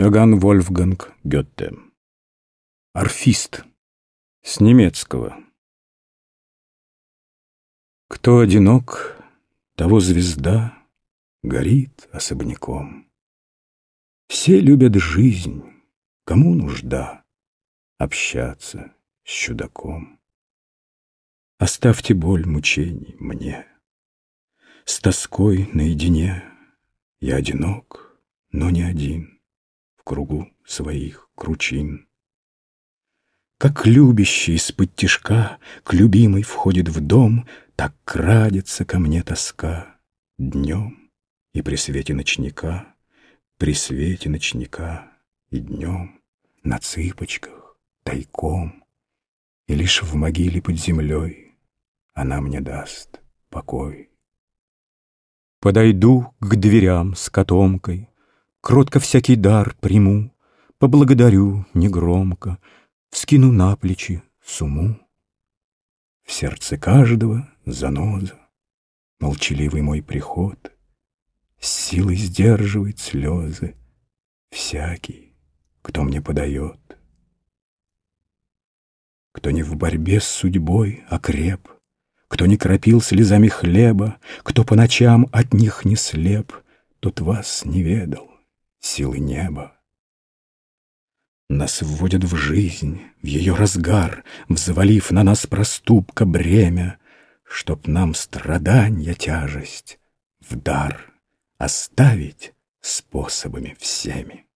Иоганн Вольфганг Гетте. Орфист. С немецкого. Кто одинок, того звезда горит особняком. Все любят жизнь, кому нужда общаться с чудаком. Оставьте боль мучений мне. С тоской наедине я одинок, но не один кругу своих кручин. Как любящий из-под тишка К любимой входит в дом, Так крадется ко мне тоска Днем и при свете ночника, При свете ночника и днем На цыпочках, тайком, И лишь в могиле под землей Она мне даст покой. Подойду к дверям с котомкой, Кротко всякий дар приму, Поблагодарю негромко, Вскину на плечи суму. В сердце каждого заноза, Молчаливый мой приход, С силой сдерживает слезы Всякий, кто мне подает. Кто не в борьбе с судьбой окреп, Кто не кропил слезами хлеба, Кто по ночам от них не слеп, Тот вас не ведал силы неба. Нас вводят в жизнь, в ее разгар, Взвалив на нас проступка бремя, Чтоб нам страдания тяжесть в дар Оставить способами всеми.